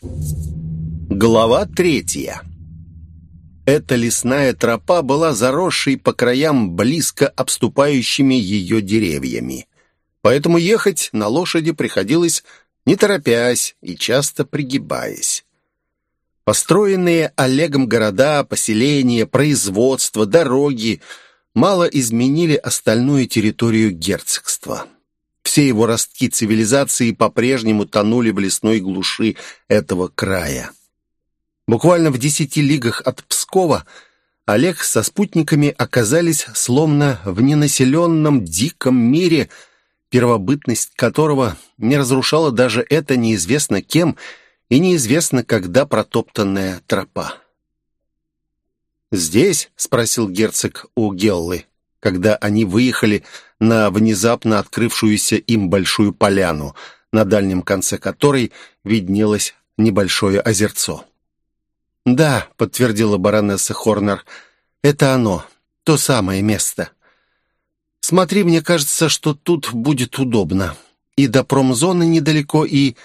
Глава третья Эта лесная тропа была заросшей по краям близко обступающими ее деревьями. Поэтому ехать на лошади приходилось не торопясь и часто пригибаясь. Построенные Олегом города, поселения, производства, дороги мало изменили остальную территорию герцогства. Все его ростки цивилизации по-прежнему тонули в лесной глуши этого края. Буквально в десяти лигах от Пскова Олег со спутниками оказались словно в ненаселенном диком мире, первобытность которого не разрушала даже это неизвестно кем – и неизвестно, когда протоптанная тропа. «Здесь?» — спросил герцог у Геллы, когда они выехали на внезапно открывшуюся им большую поляну, на дальнем конце которой виднелось небольшое озерцо. «Да», — подтвердила баронесса Хорнер, — «это оно, то самое место. Смотри, мне кажется, что тут будет удобно. И до промзоны недалеко, и...»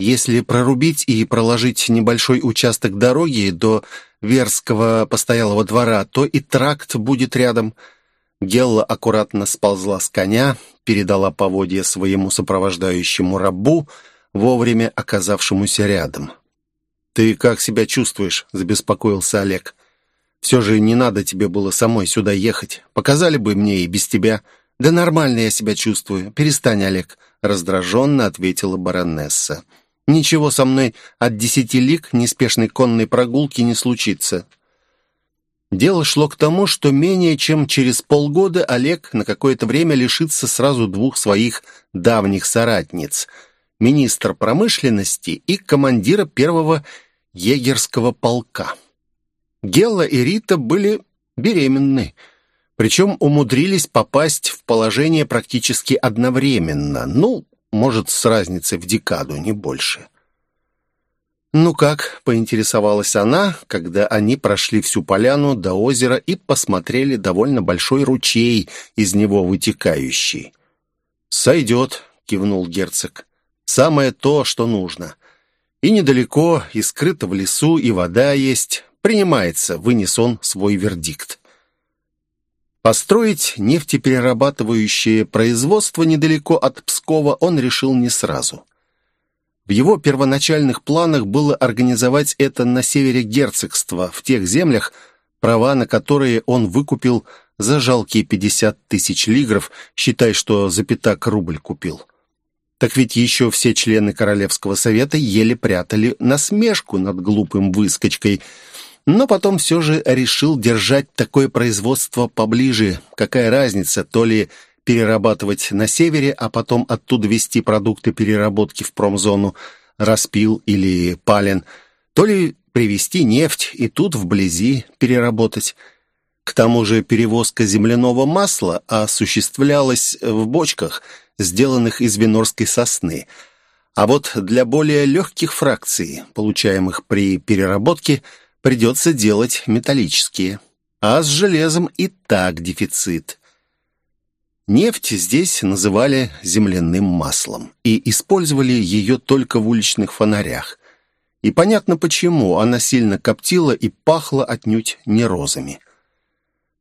Если прорубить и проложить небольшой участок дороги до Верского постоялого двора, то и тракт будет рядом. Гелла аккуратно сползла с коня, передала поводья своему сопровождающему рабу, вовремя оказавшемуся рядом. «Ты как себя чувствуешь?» — забеспокоился Олег. «Все же не надо тебе было самой сюда ехать. Показали бы мне и без тебя». «Да нормально я себя чувствую. Перестань, Олег», — раздраженно ответила баронесса. Ничего со мной от десяти лик неспешной конной прогулки не случится. Дело шло к тому, что менее чем через полгода Олег на какое-то время лишится сразу двух своих давних соратниц – министра промышленности и командира первого егерского полка. Гелла и Рита были беременны, причем умудрились попасть в положение практически одновременно. Ну, может, с разницей в декаду, не больше. «Ну как?» — поинтересовалась она, когда они прошли всю поляну до озера и посмотрели довольно большой ручей, из него вытекающий. «Сойдет», — кивнул герцог. «Самое то, что нужно. И недалеко, и скрыто в лесу, и вода есть. Принимается», — вынес он свой вердикт. Построить нефтеперерабатывающее производство недалеко от Пскова он решил не сразу. В его первоначальных планах было организовать это на севере герцогства, в тех землях, права на которые он выкупил за жалкие 50 тысяч лигров, считай, что за пятак рубль купил. Так ведь еще все члены Королевского совета еле прятали насмешку над глупым выскочкой – но потом все же решил держать такое производство поближе. Какая разница, то ли перерабатывать на севере, а потом оттуда везти продукты переработки в промзону, распил или пален, то ли привезти нефть и тут вблизи переработать. К тому же перевозка земляного масла осуществлялась в бочках, сделанных из венорской сосны. А вот для более легких фракций, получаемых при переработке, придется делать металлические. А с железом и так дефицит. Нефть здесь называли земляным маслом и использовали ее только в уличных фонарях. И понятно почему, она сильно коптила и пахла отнюдь не розами.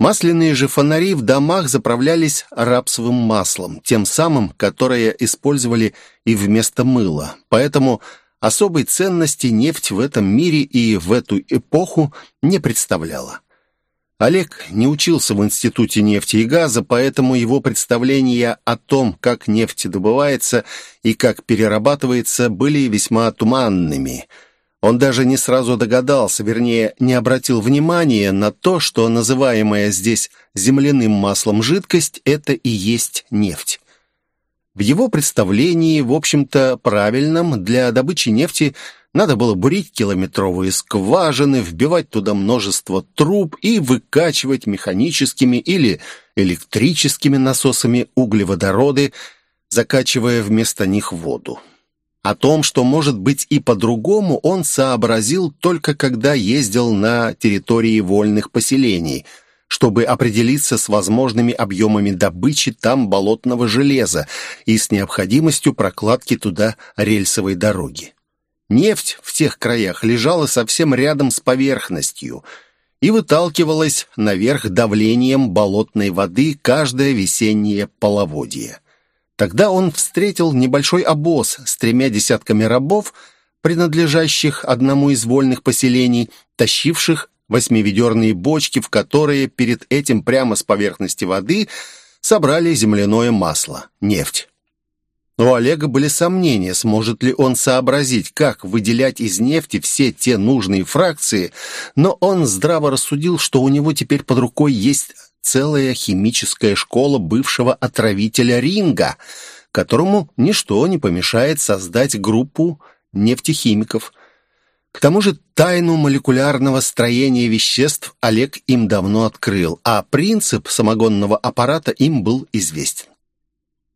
Масляные же фонари в домах заправлялись рапсовым маслом, тем самым, которое использовали и вместо мыла, поэтому Особой ценности нефть в этом мире и в эту эпоху не представляла. Олег не учился в Институте нефти и газа, поэтому его представления о том, как нефть добывается и как перерабатывается, были весьма туманными. Он даже не сразу догадался, вернее, не обратил внимания на то, что называемая здесь земляным маслом жидкость – это и есть нефть. В его представлении, в общем-то, правильном, для добычи нефти надо было бурить километровые скважины, вбивать туда множество труб и выкачивать механическими или электрическими насосами углеводороды, закачивая вместо них воду. О том, что может быть и по-другому, он сообразил только когда ездил на территории вольных поселений – чтобы определиться с возможными объемами добычи там болотного железа и с необходимостью прокладки туда рельсовой дороги. Нефть в тех краях лежала совсем рядом с поверхностью и выталкивалась наверх давлением болотной воды каждое весеннее половодье. Тогда он встретил небольшой обоз с тремя десятками рабов, принадлежащих одному из вольных поселений, тащивших восьмиведерные бочки, в которые перед этим прямо с поверхности воды собрали земляное масло, нефть. У Олега были сомнения, сможет ли он сообразить, как выделять из нефти все те нужные фракции, но он здраво рассудил, что у него теперь под рукой есть целая химическая школа бывшего отравителя Ринга, которому ничто не помешает создать группу нефтехимиков. К тому же тайну молекулярного строения веществ Олег им давно открыл, а принцип самогонного аппарата им был известен.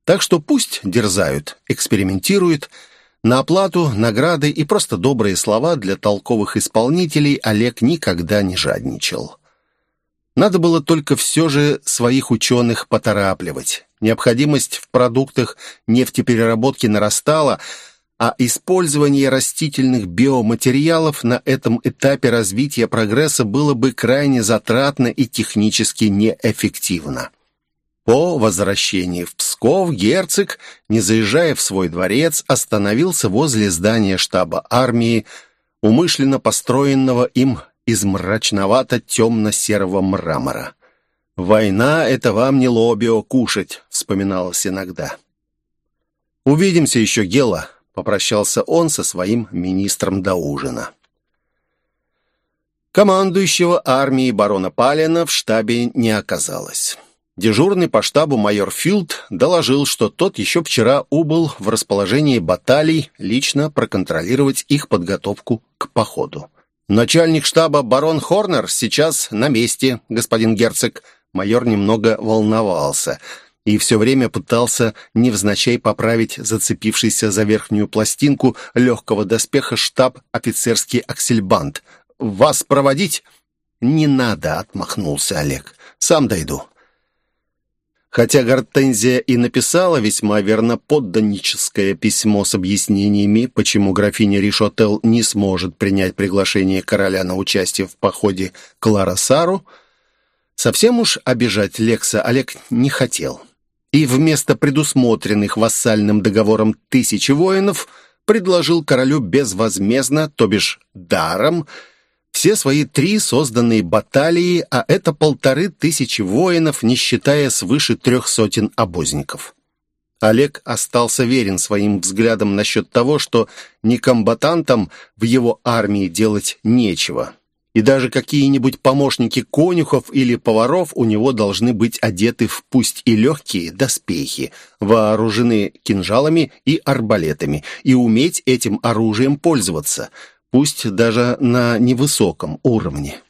Так что пусть дерзают, экспериментируют. На оплату, награды и просто добрые слова для толковых исполнителей Олег никогда не жадничал. Надо было только все же своих ученых поторапливать. Необходимость в продуктах нефтепереработки нарастала, а использование растительных биоматериалов на этом этапе развития прогресса было бы крайне затратно и технически неэффективно. По возвращении в Псков герцог, не заезжая в свой дворец, остановился возле здания штаба армии, умышленно построенного им из мрачновато-темно-серого мрамора. «Война — это вам не лобио кушать», — вспоминалось иногда. «Увидимся еще, Гела», — попрощался он со своим министром до ужина. Командующего армией барона Палина в штабе не оказалось. Дежурный по штабу майор Филд доложил, что тот еще вчера убыл в расположении баталий лично проконтролировать их подготовку к походу. «Начальник штаба барон Хорнер сейчас на месте, господин герцог». Майор немного волновался и все время пытался невзначай поправить зацепившийся за верхнюю пластинку легкого доспеха штаб-офицерский аксельбант. «Вас проводить?» «Не надо», — отмахнулся Олег. «Сам дойду». Хотя Гортензия и написала весьма верноподданническое письмо с объяснениями, почему графиня Ришотел не сможет принять приглашение короля на участие в походе к Ларасару, совсем уж обижать Лекса Олег не хотел. И вместо предусмотренных вассальным договором тысячи воинов предложил королю безвозмездно, то бишь даром, все свои три созданные баталии, а это полторы тысячи воинов, не считая свыше трех сотен обозников. Олег остался верен своим взглядам насчет того, что некомбатантам в его армии делать нечего. И даже какие-нибудь помощники конюхов или поваров у него должны быть одеты в пусть и легкие доспехи, вооружены кинжалами и арбалетами, и уметь этим оружием пользоваться – пусть даже на невысоком уровне.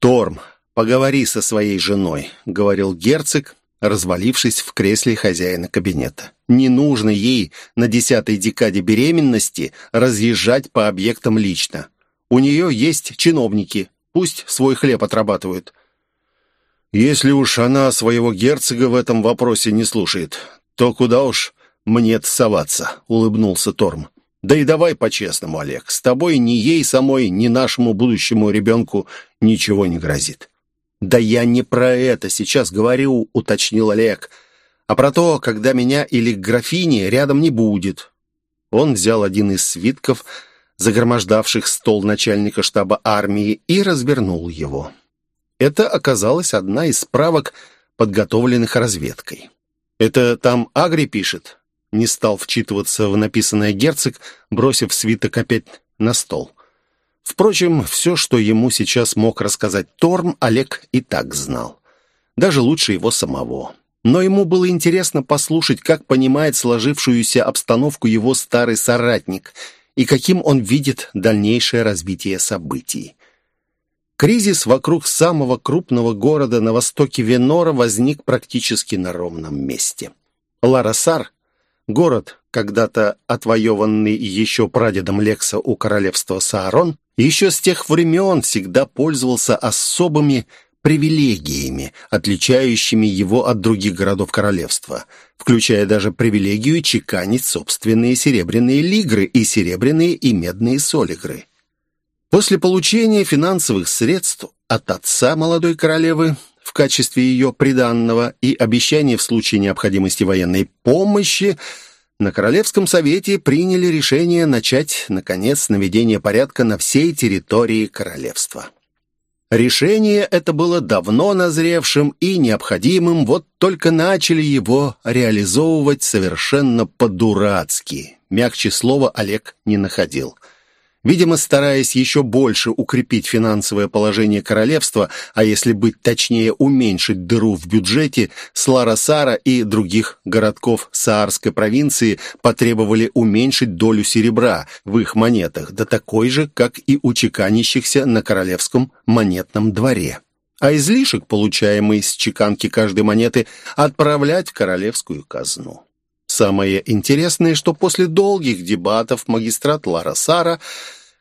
«Торм, поговори со своей женой», — говорил герцог, развалившись в кресле хозяина кабинета. «Не нужно ей на десятой декаде беременности разъезжать по объектам лично. У нее есть чиновники, пусть свой хлеб отрабатывают». «Если уж она своего герцога в этом вопросе не слушает, то куда уж мне соваться?» — улыбнулся Торм. Да и давай по-честному, Олег, с тобой ни ей самой, ни нашему будущему ребенку ничего не грозит. Да я не про это сейчас говорю, уточнил Олег, а про то, когда меня или графини рядом не будет. Он взял один из свитков, загромождавших стол начальника штаба армии, и развернул его. Это оказалась одна из справок, подготовленных разведкой. «Это там Агри пишет?» Не стал вчитываться в написанное герцог, бросив свиток опять на стол. Впрочем, все, что ему сейчас мог рассказать Торм, Олег и так знал. Даже лучше его самого. Но ему было интересно послушать, как понимает сложившуюся обстановку его старый соратник и каким он видит дальнейшее развитие событий. Кризис вокруг самого крупного города на востоке Венора возник практически на ровном месте. Ларасар Город, когда-то отвоеванный еще прадедом Лекса у королевства Саарон, еще с тех времен всегда пользовался особыми привилегиями, отличающими его от других городов королевства, включая даже привилегию чеканить собственные серебряные лигры и серебряные и медные солигры. После получения финансовых средств от отца молодой королевы в качестве ее приданного и обещания в случае необходимости военной помощи, на Королевском совете приняли решение начать, наконец, наведение порядка на всей территории королевства. Решение это было давно назревшим и необходимым, вот только начали его реализовывать совершенно по-дурацки. Мягче слова Олег не находил. Видимо, стараясь еще больше укрепить финансовое положение королевства, а если быть точнее, уменьшить дыру в бюджете, Слара-Сара и других городков Саарской провинции потребовали уменьшить долю серебра в их монетах, да такой же, как и у чеканящихся на королевском монетном дворе. А излишек, получаемый с чеканки каждой монеты, отправлять в королевскую казну. Самое интересное, что после долгих дебатов магистрат Лара-Сара,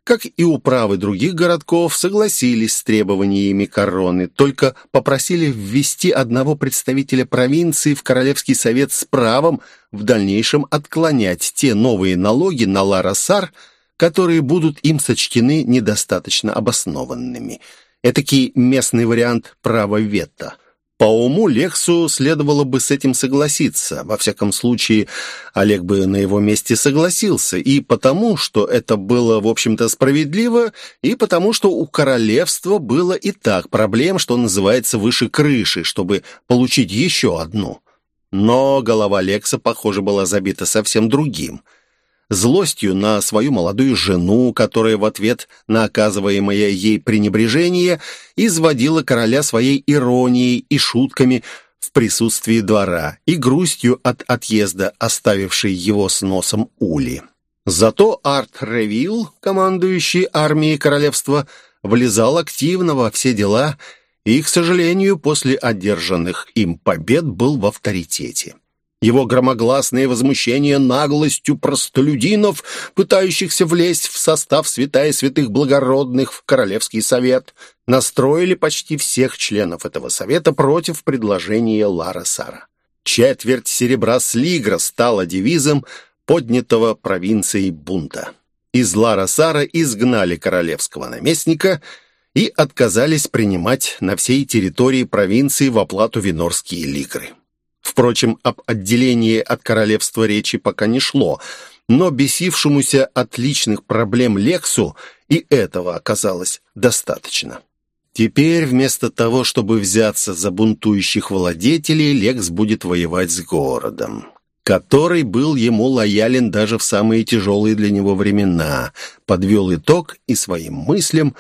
как и управы других городков, согласились с требованиями короны, только попросили ввести одного представителя провинции в Королевский совет с правом в дальнейшем отклонять те новые налоги на Лара-Сар, которые будут им сочтены недостаточно обоснованными. Этакий местный вариант права вето. По уму Лексу следовало бы с этим согласиться. Во всяком случае, Олег бы на его месте согласился. И потому, что это было, в общем-то, справедливо, и потому, что у королевства было и так проблем, что называется, выше крыши, чтобы получить еще одну. Но голова Лекса, похоже, была забита совсем другим – злостью на свою молодую жену, которая в ответ на оказываемое ей пренебрежение изводила короля своей иронией и шутками в присутствии двора и грустью от отъезда, оставившей его с носом Ули. Зато Арт Ревилл, командующий армией королевства, влезал активно во все дела и, к сожалению, после одержанных им побед был в авторитете. Его громогласное возмущение наглостью простолюдинов, пытающихся влезть в состав святая святых благородных в Королевский совет, настроили почти всех членов этого совета против предложения Лара Сара. Четверть серебра с Лигра стала девизом поднятого провинцией бунта. Из Лара Сара изгнали королевского наместника и отказались принимать на всей территории провинции в оплату винорские лигры. Впрочем, об отделении от королевства речи пока не шло, но бесившемуся от личных проблем Лексу и этого оказалось достаточно. Теперь вместо того, чтобы взяться за бунтующих владетелей, Лекс будет воевать с городом, который был ему лоялен даже в самые тяжелые для него времена, подвел итог и своим мыслям,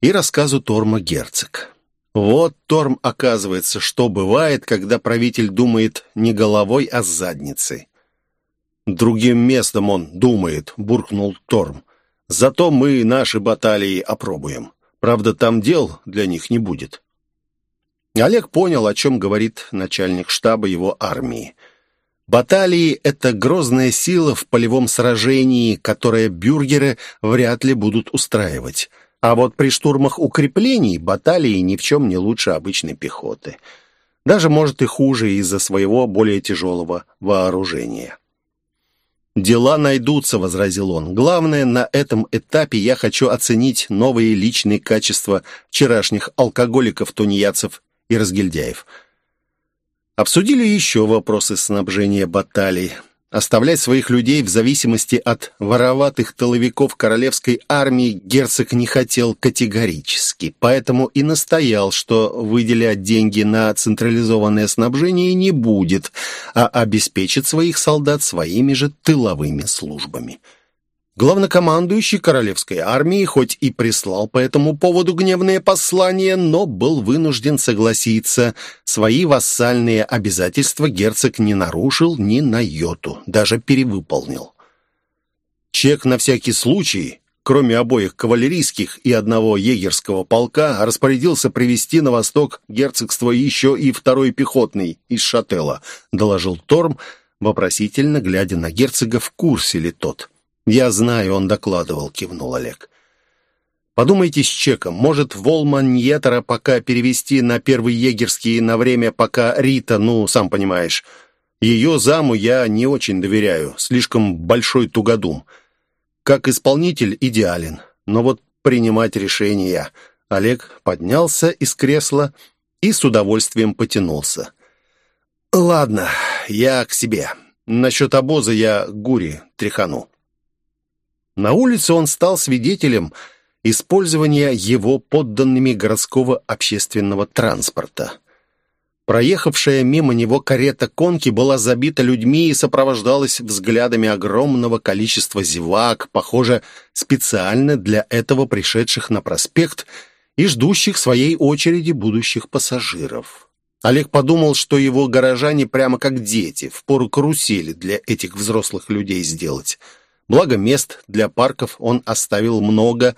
и рассказу Торма Герцог. Вот, Торм, оказывается, что бывает, когда правитель думает не головой, а задницей. «Другим местом он думает», — буркнул Торм. «Зато мы наши баталии опробуем. Правда, там дел для них не будет». Олег понял, о чем говорит начальник штаба его армии. Баталии — это грозная сила в полевом сражении, которое бюргеры вряд ли будут устраивать. А вот при штурмах укреплений баталии ни в чем не лучше обычной пехоты. Даже, может, и хуже из-за своего более тяжелого вооружения. «Дела найдутся», — возразил он. «Главное, на этом этапе я хочу оценить новые личные качества вчерашних алкоголиков, тунеядцев и разгильдяев». Обсудили еще вопросы снабжения баталий. Оставлять своих людей в зависимости от вороватых толовиков королевской армии герцог не хотел категорически, поэтому и настоял, что выделять деньги на централизованное снабжение не будет, а обеспечит своих солдат своими же тыловыми службами. Главнокомандующий королевской армии хоть и прислал по этому поводу гневное послание, но был вынужден согласиться. Свои вассальные обязательства герцог не нарушил ни на йоту, даже перевыполнил. Чек на всякий случай, кроме обоих кавалерийских и одного егерского полка, распорядился привести на восток герцогства еще и второй пехотный из Шателла, доложил Торм, вопросительно глядя на герцога, в курсе ли тот. «Я знаю, он докладывал», — кивнул Олег. Подумайте с чеком. Может, Волманьетера пока перевести на первый егерский на время, пока Рита, ну, сам понимаешь. Ее заму я не очень доверяю. Слишком большой тугодум. Как исполнитель идеален. Но вот принимать решения... Олег поднялся из кресла и с удовольствием потянулся. «Ладно, я к себе. Насчет обоза я Гури тряхану». На улице он стал свидетелем использования его подданными городского общественного транспорта. Проехавшая мимо него карета конки была забита людьми и сопровождалась взглядами огромного количества зевак, похоже, специально для этого пришедших на проспект и ждущих своей очереди будущих пассажиров. Олег подумал, что его горожане прямо как дети, в пору карусели для этих взрослых людей сделать. Благо мест для парков он оставил много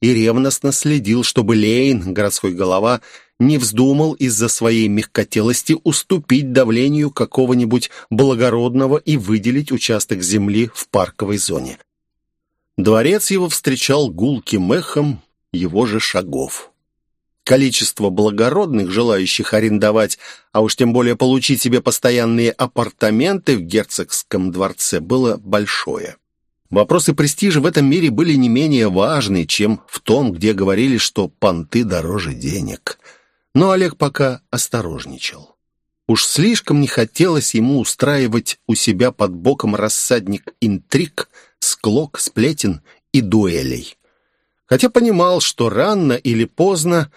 и ревностно следил, чтобы Лейн, городской голова, не вздумал из-за своей мягкотелости уступить давлению какого-нибудь благородного и выделить участок земли в парковой зоне. Дворец его встречал гулким эхом его же шагов. Количество благородных, желающих арендовать, а уж тем более получить себе постоянные апартаменты в герцогском дворце, было большое. Вопросы престижа в этом мире были не менее важны, чем в том, где говорили, что понты дороже денег. Но Олег пока осторожничал. Уж слишком не хотелось ему устраивать у себя под боком рассадник интриг, склок, сплетен и дуэлей. Хотя понимал, что рано или поздно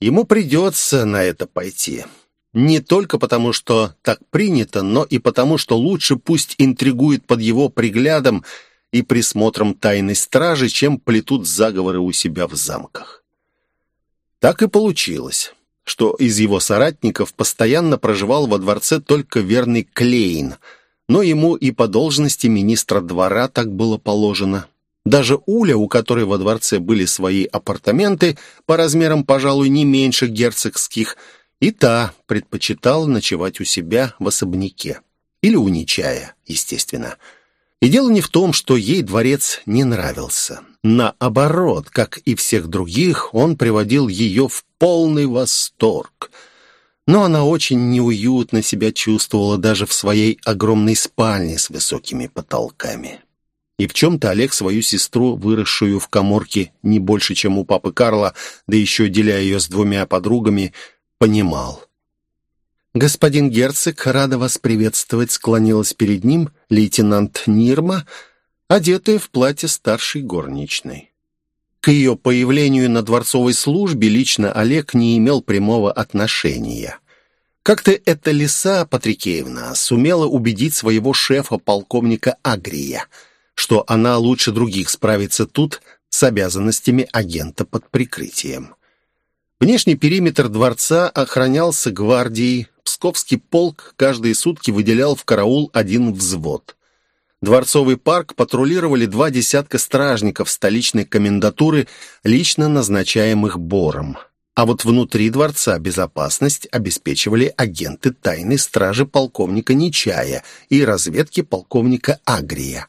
ему придется на это пойти. Не только потому, что так принято, но и потому, что лучше пусть интригует под его приглядом и присмотром тайной стражи, чем плетут заговоры у себя в замках. Так и получилось, что из его соратников постоянно проживал во дворце только верный Клейн, но ему и по должности министра двора так было положено. Даже Уля, у которой во дворце были свои апартаменты, по размерам, пожалуй, не меньше герцогских, и та предпочитала ночевать у себя в особняке. Или у Нечая, естественно. И дело не в том, что ей дворец не нравился. Наоборот, как и всех других, он приводил ее в полный восторг. Но она очень неуютно себя чувствовала даже в своей огромной спальне с высокими потолками. И в чем-то Олег свою сестру, выросшую в коморке не больше, чем у папы Карла, да еще деля ее с двумя подругами, понимал. «Господин герцог, рада вас приветствовать», — склонилась перед ним лейтенант Нирма, одетая в платье старшей горничной. К ее появлению на дворцовой службе лично Олег не имел прямого отношения. Как-то эта лиса Патрикеевна сумела убедить своего шефа, полковника Агрия, что она лучше других справится тут с обязанностями агента под прикрытием. Внешний периметр дворца охранялся гвардией, Псковский полк каждые сутки выделял в караул один взвод. Дворцовый парк патрулировали два десятка стражников столичной комендатуры, лично назначаемых Бором. А вот внутри дворца безопасность обеспечивали агенты тайной стражи полковника Нечая и разведки полковника Агрия.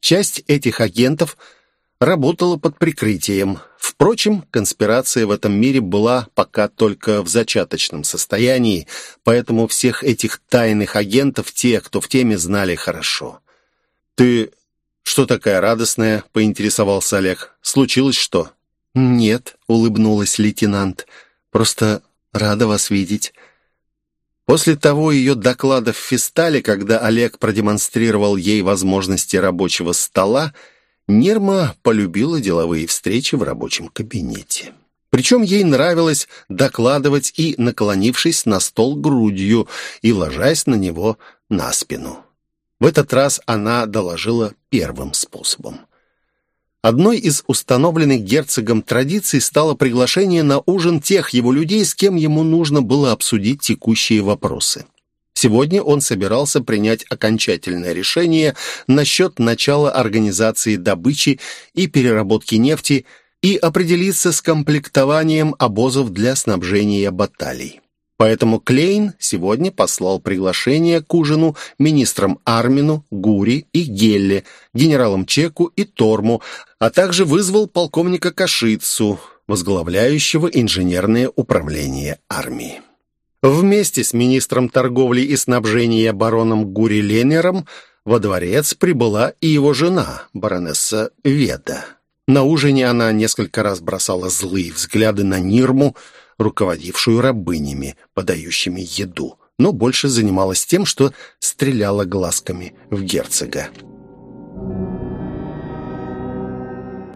Часть этих агентов – работала под прикрытием. Впрочем, конспирация в этом мире была пока только в зачаточном состоянии, поэтому всех этих тайных агентов те, кто в теме, знали хорошо. «Ты что такая радостная?» — поинтересовался Олег. «Случилось что?» «Нет», — улыбнулась лейтенант. «Просто рада вас видеть». После того ее доклада в Фистале, когда Олег продемонстрировал ей возможности рабочего стола, Нерма полюбила деловые встречи в рабочем кабинете. Причем ей нравилось докладывать и наклонившись на стол грудью и ложась на него на спину. В этот раз она доложила первым способом. Одной из установленных герцогом традиций стало приглашение на ужин тех его людей, с кем ему нужно было обсудить текущие вопросы. Сегодня он собирался принять окончательное решение насчет начала организации добычи и переработки нефти и определиться с комплектованием обозов для снабжения баталий. Поэтому Клейн сегодня послал приглашение к ужину министрам Армину, Гури и Гелле, генералам Чеку и Торму, а также вызвал полковника Кашицу, возглавляющего инженерное управление армии. Вместе с министром торговли и снабжения бароном Гури Ленером во дворец прибыла и его жена, баронесса Веда. На ужине она несколько раз бросала злые взгляды на Нирму, руководившую рабынями, подающими еду, но больше занималась тем, что стреляла глазками в герцога.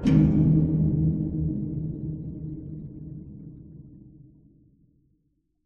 Thank you.